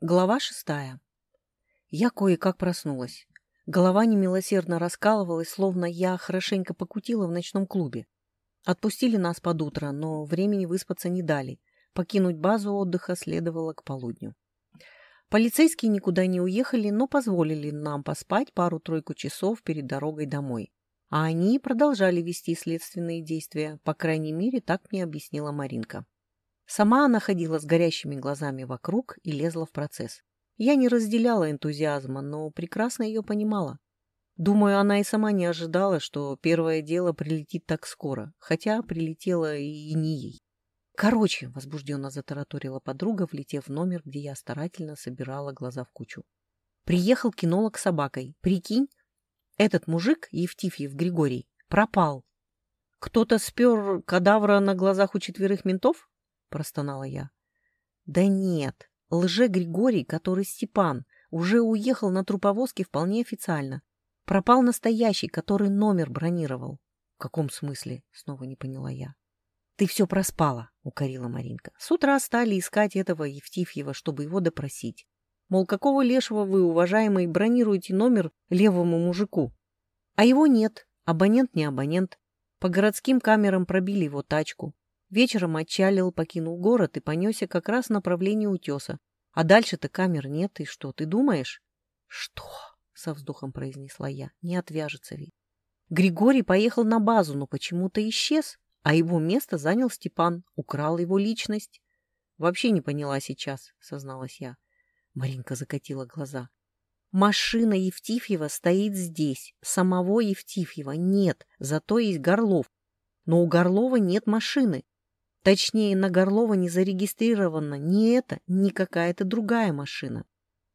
Глава шестая. Я кое-как проснулась. Голова немилосердно раскалывалась, словно я хорошенько покутила в ночном клубе. Отпустили нас под утро, но времени выспаться не дали. Покинуть базу отдыха следовало к полудню. Полицейские никуда не уехали, но позволили нам поспать пару-тройку часов перед дорогой домой. А они продолжали вести следственные действия, по крайней мере, так мне объяснила Маринка. Сама она ходила с горящими глазами вокруг и лезла в процесс. Я не разделяла энтузиазма, но прекрасно ее понимала. Думаю, она и сама не ожидала, что первое дело прилетит так скоро, хотя прилетело и не ей. Короче, возбужденно затараторила подруга, влетев в номер, где я старательно собирала глаза в кучу. Приехал кинолог с собакой. Прикинь, этот мужик, Евтифьев Григорий, пропал. Кто-то спер кадавра на глазах у четверых ментов? — простонала я. «Да нет, лже-Григорий, который Степан, уже уехал на труповозке вполне официально. Пропал настоящий, который номер бронировал». «В каком смысле?» — снова не поняла я. «Ты все проспала», — укорила Маринка. «С утра стали искать этого Евтифьева, чтобы его допросить. Мол, какого лешего вы, уважаемый, бронируете номер левому мужику? А его нет, абонент не абонент. По городским камерам пробили его тачку. Вечером отчалил, покинул город и понесся как раз в направлении утеса. А дальше-то камер нет, и что, ты думаешь? — Что? — со вздохом произнесла я. — Не отвяжется ведь. Григорий поехал на базу, но почему-то исчез, а его место занял Степан, украл его личность. — Вообще не поняла сейчас, — созналась я. Маринка закатила глаза. Машина Евтифьева стоит здесь. Самого Евтифьева нет, зато есть Горлов. Но у Горлова нет машины. Точнее, на Горлова не зарегистрирована ни эта, ни какая-то другая машина.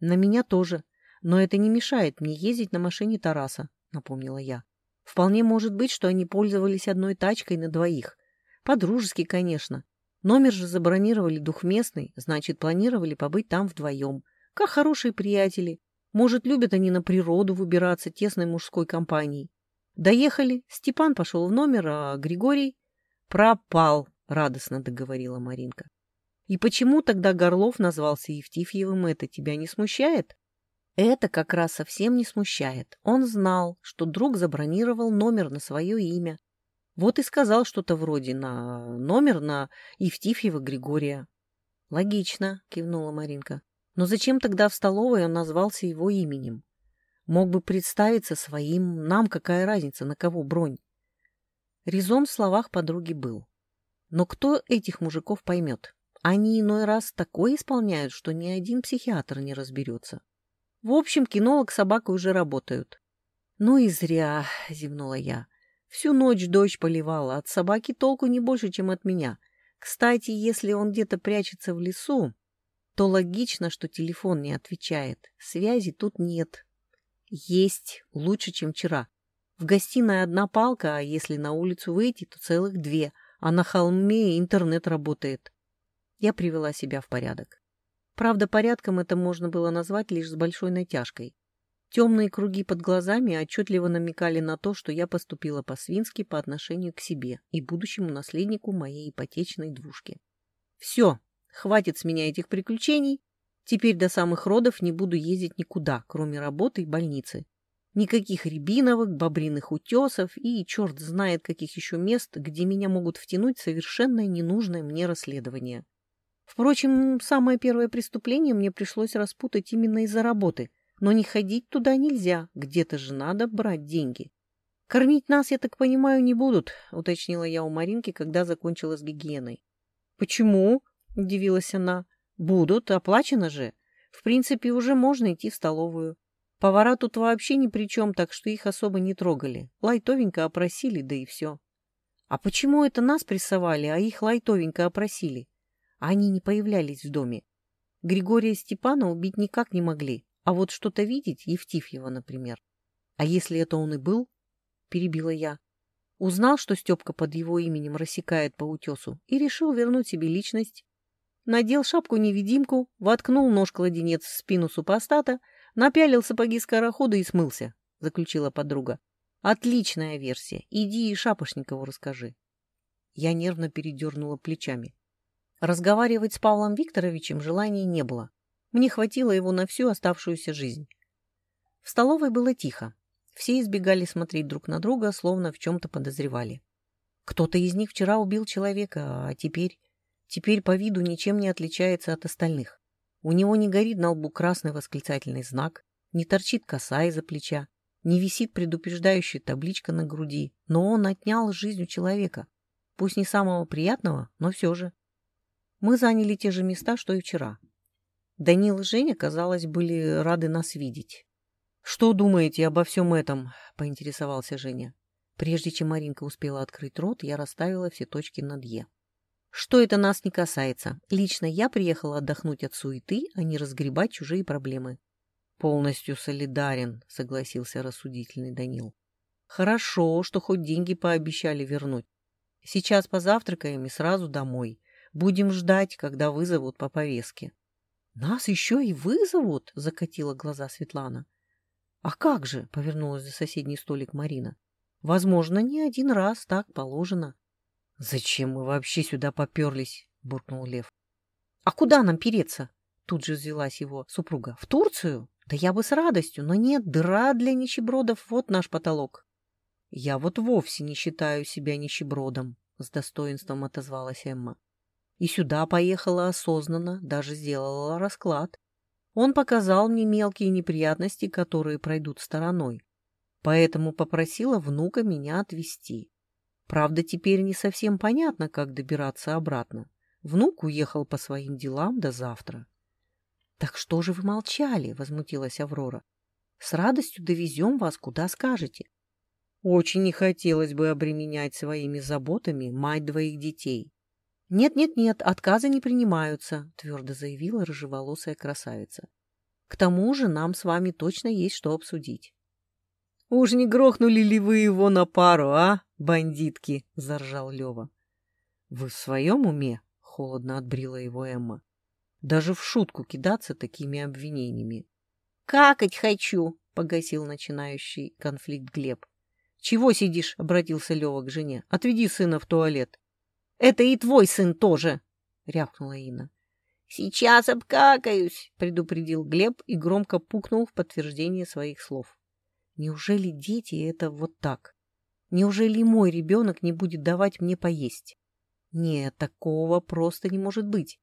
На меня тоже. Но это не мешает мне ездить на машине Тараса, напомнила я. Вполне может быть, что они пользовались одной тачкой на двоих. По-дружески, конечно. Номер же забронировали двухместный, значит, планировали побыть там вдвоем. Как хорошие приятели. Может, любят они на природу выбираться тесной мужской компанией. Доехали, Степан пошел в номер, а Григорий пропал. — радостно договорила Маринка. «И почему тогда Горлов назвался Евтифьевым? Это тебя не смущает?» Это как раз совсем не смущает. Он знал, что друг забронировал номер на свое имя. Вот и сказал что-то вроде на номер на Евтифьева Григория. «Логично», — кивнула Маринка. «Но зачем тогда в столовой он назвался его именем? Мог бы представиться своим, нам какая разница, на кого бронь?» Резон в словах подруги был. Но кто этих мужиков поймет? Они иной раз такое исполняют, что ни один психиатр не разберется. В общем, кинолог с собакой уже работают. Ну и зря, зевнула я. Всю ночь дождь поливала, от собаки толку не больше, чем от меня. Кстати, если он где-то прячется в лесу, то логично, что телефон не отвечает. Связи тут нет. Есть, лучше, чем вчера. В гостиной одна палка, а если на улицу выйти, то целых две — а на холме интернет работает. Я привела себя в порядок. Правда, порядком это можно было назвать лишь с большой натяжкой. Темные круги под глазами отчетливо намекали на то, что я поступила по-свински по отношению к себе и будущему наследнику моей ипотечной двушки. Все, хватит с меня этих приключений. Теперь до самых родов не буду ездить никуда, кроме работы и больницы. Никаких рябиновок, бобриных утесов и черт знает каких еще мест, где меня могут втянуть совершенно ненужное мне расследование. Впрочем, самое первое преступление мне пришлось распутать именно из-за работы, но не ходить туда нельзя, где-то же надо брать деньги. «Кормить нас, я так понимаю, не будут», — уточнила я у Маринки, когда закончила с гигиеной. «Почему?» — удивилась она. «Будут, оплачено же. В принципе, уже можно идти в столовую. Повара тут вообще ни при чем, так что их особо не трогали. Лайтовенько опросили, да и все. А почему это нас прессовали, а их лайтовенько опросили? Они не появлялись в доме. Григория Степана убить никак не могли, а вот что-то видеть, Евтифьева, например. А если это он и был? Перебила я. Узнал, что Степка под его именем рассекает по утесу, и решил вернуть себе личность. Надел шапку-невидимку, воткнул нож-кладенец в спину супостата — Напялил сапоги скорохода и смылся, — заключила подруга. Отличная версия. Иди и Шапошникову расскажи. Я нервно передернула плечами. Разговаривать с Павлом Викторовичем желания не было. Мне хватило его на всю оставшуюся жизнь. В столовой было тихо. Все избегали смотреть друг на друга, словно в чем-то подозревали. Кто-то из них вчера убил человека, а теперь... Теперь по виду ничем не отличается от остальных. У него не горит на лбу красный восклицательный знак, не торчит коса из-за плеча, не висит предупреждающая табличка на груди, но он отнял жизнь у человека. Пусть не самого приятного, но все же. Мы заняли те же места, что и вчера. Данил и Женя, казалось, были рады нас видеть. «Что думаете обо всем этом?» — поинтересовался Женя. Прежде чем Маринка успела открыть рот, я расставила все точки над «е». Что это нас не касается. Лично я приехала отдохнуть от суеты, а не разгребать чужие проблемы. Полностью солидарен, согласился рассудительный Данил. Хорошо, что хоть деньги пообещали вернуть. Сейчас позавтракаем и сразу домой. Будем ждать, когда вызовут по повестке. Нас еще и вызовут, закатила глаза Светлана. А как же, повернулась за соседний столик Марина. Возможно, не один раз так положено. «Зачем мы вообще сюда поперлись?» — буркнул Лев. «А куда нам переться?» — тут же взвелась его супруга. «В Турцию? Да я бы с радостью, но нет, дыра для нищебродов — вот наш потолок». «Я вот вовсе не считаю себя нищебродом», — с достоинством отозвалась Эмма. «И сюда поехала осознанно, даже сделала расклад. Он показал мне мелкие неприятности, которые пройдут стороной. Поэтому попросила внука меня отвезти. Правда, теперь не совсем понятно, как добираться обратно. Внук уехал по своим делам до завтра. — Так что же вы молчали? — возмутилась Аврора. — С радостью довезем вас, куда скажете. Очень не хотелось бы обременять своими заботами мать двоих детей. «Нет-нет-нет, отказы не принимаются», — твердо заявила рыжеволосая красавица. «К тому же нам с вами точно есть что обсудить». «Уж не грохнули ли вы его на пару, а?» бандитки!» — заржал Лева. «Вы в своем уме?» — холодно отбрила его Эмма. «Даже в шутку кидаться такими обвинениями». «Какать хочу!» — погасил начинающий конфликт Глеб. «Чего сидишь?» — обратился Лева к жене. «Отведи сына в туалет». «Это и твой сын тоже!» — рявкнула Инна. «Сейчас обкакаюсь!» — предупредил Глеб и громко пукнул в подтверждение своих слов. «Неужели дети — это вот так?» Неужели мой ребенок не будет давать мне поесть? Нет, такого просто не может быть.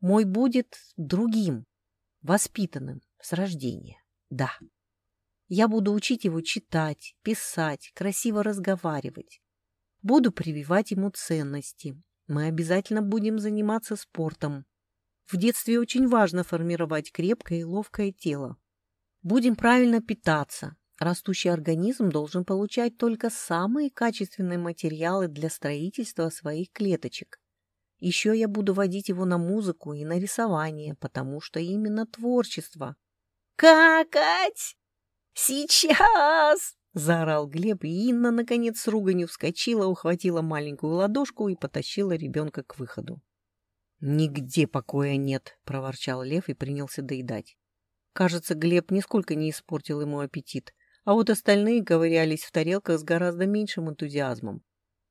Мой будет другим, воспитанным с рождения. Да. Я буду учить его читать, писать, красиво разговаривать. Буду прививать ему ценности. Мы обязательно будем заниматься спортом. В детстве очень важно формировать крепкое и ловкое тело. Будем правильно питаться, Растущий организм должен получать только самые качественные материалы для строительства своих клеточек. Еще я буду водить его на музыку и на рисование, потому что именно творчество. «Какать! Сейчас!» — заорал Глеб, и Инна, наконец, с руганью вскочила, ухватила маленькую ладошку и потащила ребенка к выходу. «Нигде покоя нет!» — проворчал Лев и принялся доедать. Кажется, Глеб нисколько не испортил ему аппетит а вот остальные ковырялись в тарелках с гораздо меньшим энтузиазмом.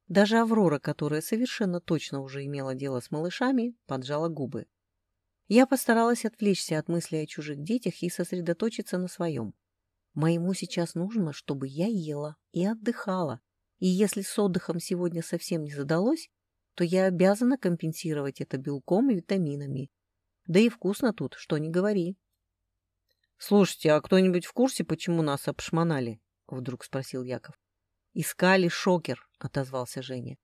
Даже Аврора, которая совершенно точно уже имела дело с малышами, поджала губы. Я постаралась отвлечься от мыслей о чужих детях и сосредоточиться на своем. Моему сейчас нужно, чтобы я ела и отдыхала, и если с отдыхом сегодня совсем не задалось, то я обязана компенсировать это белком и витаминами. Да и вкусно тут, что не говори. «Слушайте, а кто-нибудь в курсе, почему нас обшмонали?» — вдруг спросил Яков. «Искали шокер», — отозвался Женя.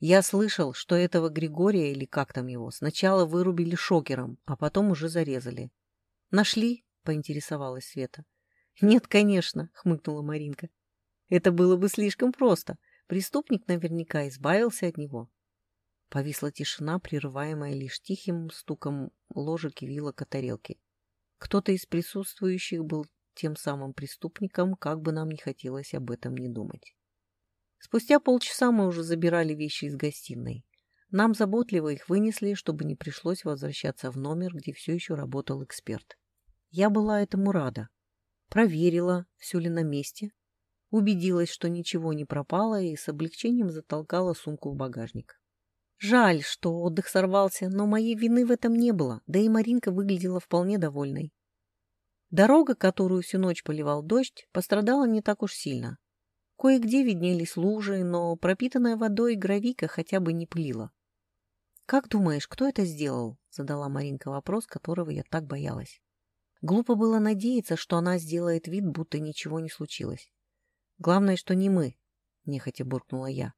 «Я слышал, что этого Григория, или как там его, сначала вырубили шокером, а потом уже зарезали». «Нашли?» — поинтересовалась Света. «Нет, конечно», — хмыкнула Маринка. «Это было бы слишком просто. Преступник наверняка избавился от него». Повисла тишина, прерываемая лишь тихим стуком ложек и вилок о тарелки. Кто-то из присутствующих был тем самым преступником, как бы нам не хотелось об этом не думать. Спустя полчаса мы уже забирали вещи из гостиной. Нам заботливо их вынесли, чтобы не пришлось возвращаться в номер, где все еще работал эксперт. Я была этому рада. Проверила, все ли на месте, убедилась, что ничего не пропало, и с облегчением затолкала сумку в багажник. Жаль, что отдых сорвался, но моей вины в этом не было, да и Маринка выглядела вполне довольной. Дорога, которую всю ночь поливал дождь, пострадала не так уж сильно. Кое-где виднелись лужи, но пропитанная водой гравийка хотя бы не пылила. «Как думаешь, кто это сделал?» — задала Маринка вопрос, которого я так боялась. Глупо было надеяться, что она сделает вид, будто ничего не случилось. «Главное, что не мы», — нехотя буркнула я.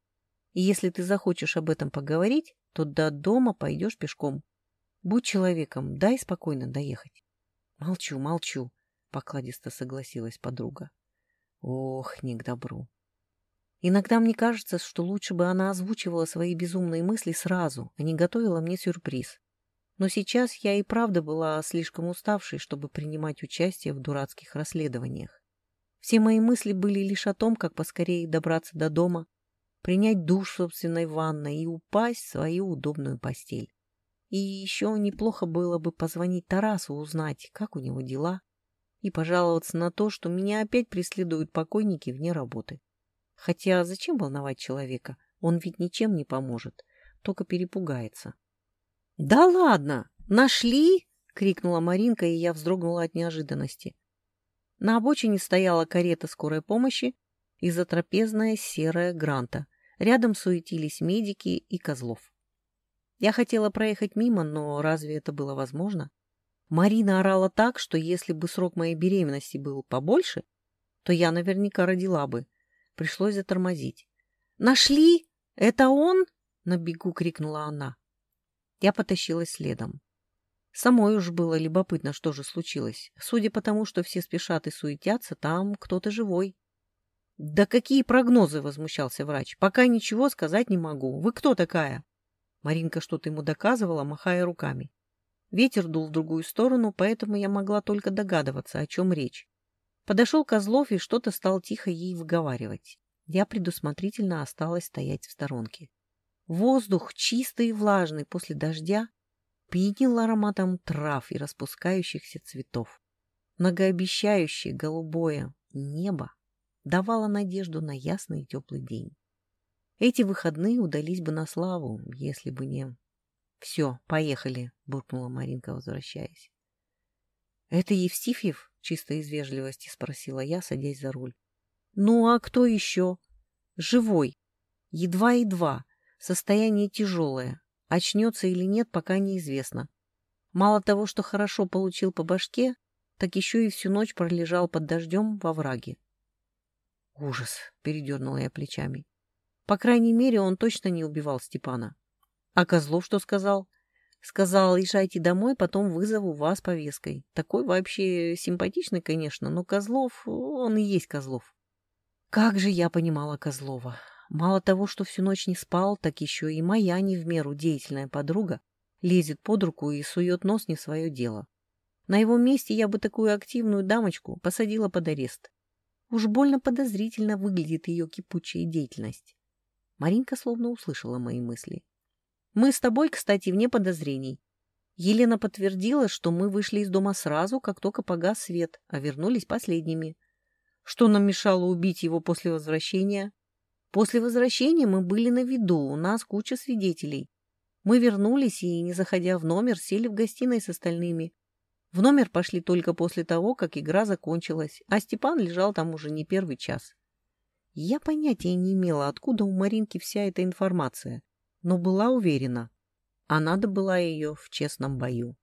«И если ты захочешь об этом поговорить, то до дома пойдешь пешком. Будь человеком, дай спокойно доехать». «Молчу, молчу», — покладисто согласилась подруга. «Ох, не к добру». Иногда мне кажется, что лучше бы она озвучивала свои безумные мысли сразу, а не готовила мне сюрприз. Но сейчас я и правда была слишком уставшей, чтобы принимать участие в дурацких расследованиях. Все мои мысли были лишь о том, как поскорее добраться до дома, принять душ в собственной ванной и упасть в свою удобную постель. И еще неплохо было бы позвонить Тарасу, узнать, как у него дела, и пожаловаться на то, что меня опять преследуют покойники вне работы. Хотя зачем волновать человека? Он ведь ничем не поможет, только перепугается. — Да ладно! Нашли? — крикнула Маринка, и я вздрогнула от неожиданности. На обочине стояла карета скорой помощи и затрапезная серая гранта. Рядом суетились медики и Козлов. Я хотела проехать мимо, но разве это было возможно? Марина орала так, что если бы срок моей беременности был побольше, то я наверняка родила бы. Пришлось затормозить. «Нашли? Это он?» — на бегу крикнула она. Я потащилась следом. Самой уж было любопытно, что же случилось. Судя по тому, что все спешат и суетятся, там кто-то живой. «Да какие прогнозы?» — возмущался врач. «Пока ничего сказать не могу. Вы кто такая?» Маринка что-то ему доказывала, махая руками. Ветер дул в другую сторону, поэтому я могла только догадываться, о чем речь. Подошел Козлов и что-то стал тихо ей выговаривать. Я предусмотрительно осталась стоять в сторонке. Воздух, чистый и влажный после дождя, пьянил ароматом трав и распускающихся цветов. Многообещающее голубое небо давало надежду на ясный и теплый день. Эти выходные удались бы на славу, если бы не... — Все, поехали, — буркнула Маринка, возвращаясь. — Это Евстифьев? — чисто из вежливости спросила я, садясь за руль. — Ну, а кто еще? — Живой. Едва-едва. Состояние тяжелое. Очнется или нет, пока неизвестно. Мало того, что хорошо получил по башке, так еще и всю ночь пролежал под дождем во враге. — Ужас! — передернула я плечами. По крайней мере, он точно не убивал Степана. А Козлов что сказал? Сказал, езжайте домой, потом вызову вас повесткой. Такой вообще симпатичный, конечно, но Козлов, он и есть Козлов. Как же я понимала Козлова. Мало того, что всю ночь не спал, так еще и моя не в меру деятельная подруга лезет под руку и сует нос не свое дело. На его месте я бы такую активную дамочку посадила под арест. Уж больно подозрительно выглядит ее кипучая деятельность. Маринка словно услышала мои мысли. «Мы с тобой, кстати, вне подозрений. Елена подтвердила, что мы вышли из дома сразу, как только погас свет, а вернулись последними. Что нам мешало убить его после возвращения? После возвращения мы были на виду, у нас куча свидетелей. Мы вернулись и, не заходя в номер, сели в гостиной с остальными. В номер пошли только после того, как игра закончилась, а Степан лежал там уже не первый час. Я понятия не имела, откуда у Маринки вся эта информация, но была уверена, а надо была ее в честном бою.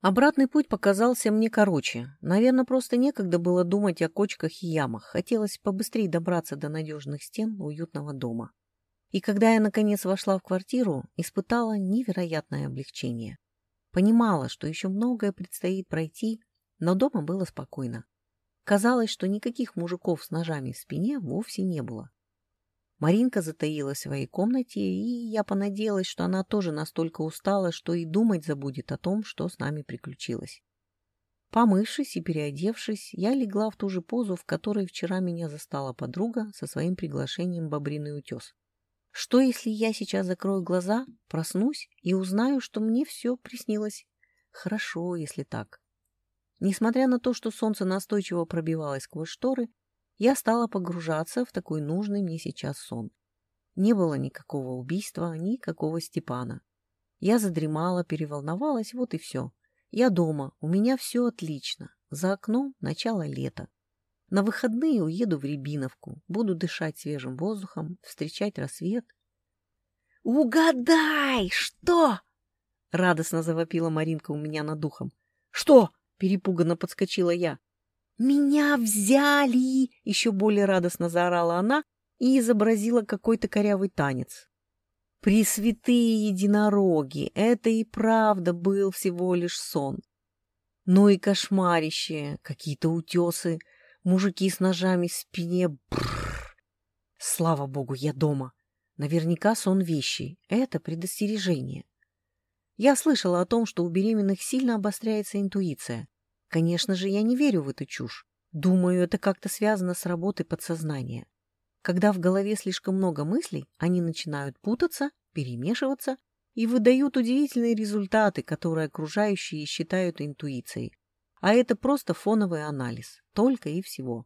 Обратный путь показался мне короче. Наверное, просто некогда было думать о кочках и ямах. Хотелось побыстрее добраться до надежных стен уютного дома. И когда я, наконец, вошла в квартиру, испытала невероятное облегчение. Понимала, что еще многое предстоит пройти, но дома было спокойно. Казалось, что никаких мужиков с ножами в спине вовсе не было. Маринка затаилась в своей комнате, и я понадеялась, что она тоже настолько устала, что и думать забудет о том, что с нами приключилось. Помывшись и переодевшись, я легла в ту же позу, в которой вчера меня застала подруга со своим приглашением «Бобриный утес». Что, если я сейчас закрою глаза, проснусь и узнаю, что мне все приснилось? Хорошо, если так. Несмотря на то, что солнце настойчиво пробивалось сквозь шторы, я стала погружаться в такой нужный мне сейчас сон. Не было никакого убийства, никакого Степана. Я задремала, переволновалась, вот и все. Я дома, у меня все отлично. За окном начало лета. На выходные уеду в Рябиновку, буду дышать свежим воздухом, встречать рассвет. «Угадай, что?» — радостно завопила Маринка у меня над духом. «Что?» — перепуганно подскочила я. «Меня взяли!» — еще более радостно заорала она и изобразила какой-то корявый танец. Пресвятые единороги! Это и правда был всего лишь сон. Ну и кошмарище, какие-то утесы, мужики с ножами в спине. Бррр. Слава богу, я дома. Наверняка сон вещи. Это предостережение. Я слышала о том, что у беременных сильно обостряется интуиция. Конечно же, я не верю в эту чушь. Думаю, это как-то связано с работой подсознания. Когда в голове слишком много мыслей, они начинают путаться, перемешиваться и выдают удивительные результаты, которые окружающие считают интуицией. А это просто фоновый анализ, только и всего.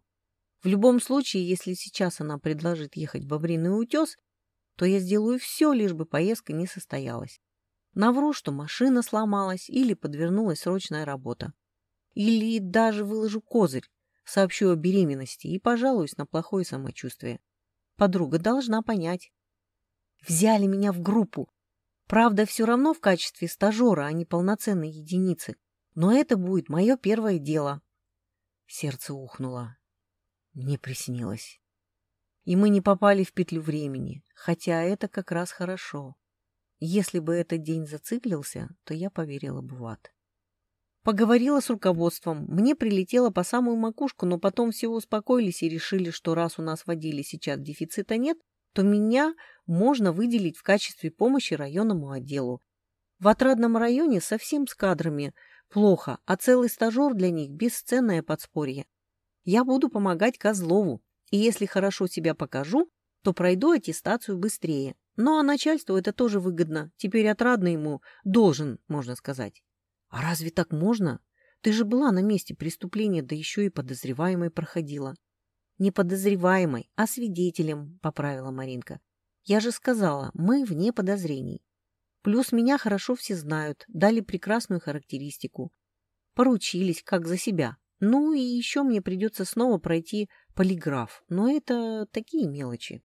В любом случае, если сейчас она предложит ехать в Бобриный утес, то я сделаю все, лишь бы поездка не состоялась. Навру, что машина сломалась или подвернулась срочная работа. Или даже выложу козырь, сообщу о беременности и пожалуюсь на плохое самочувствие. Подруга должна понять. Взяли меня в группу. Правда, все равно в качестве стажера, а не полноценной единицы. Но это будет мое первое дело. Сердце ухнуло. Мне приснилось. И мы не попали в петлю времени, хотя это как раз хорошо. Если бы этот день зациклился, то я поверила бы в ад. Поговорила с руководством. Мне прилетело по самую макушку, но потом все успокоились и решили, что раз у нас водили сейчас дефицита нет, то меня можно выделить в качестве помощи районному отделу. В отрадном районе совсем с кадрами плохо, а целый стажер для них – бесценное подспорье. Я буду помогать Козлову, и если хорошо себя покажу, то пройду аттестацию быстрее. Ну а начальству это тоже выгодно. Теперь отрадно ему должен, можно сказать. А разве так можно? Ты же была на месте преступления, да еще и подозреваемой проходила. Не подозреваемой, а свидетелем, поправила Маринка. Я же сказала, мы вне подозрений. Плюс меня хорошо все знают, дали прекрасную характеристику. Поручились, как за себя. Ну и еще мне придется снова пройти полиграф, но это такие мелочи.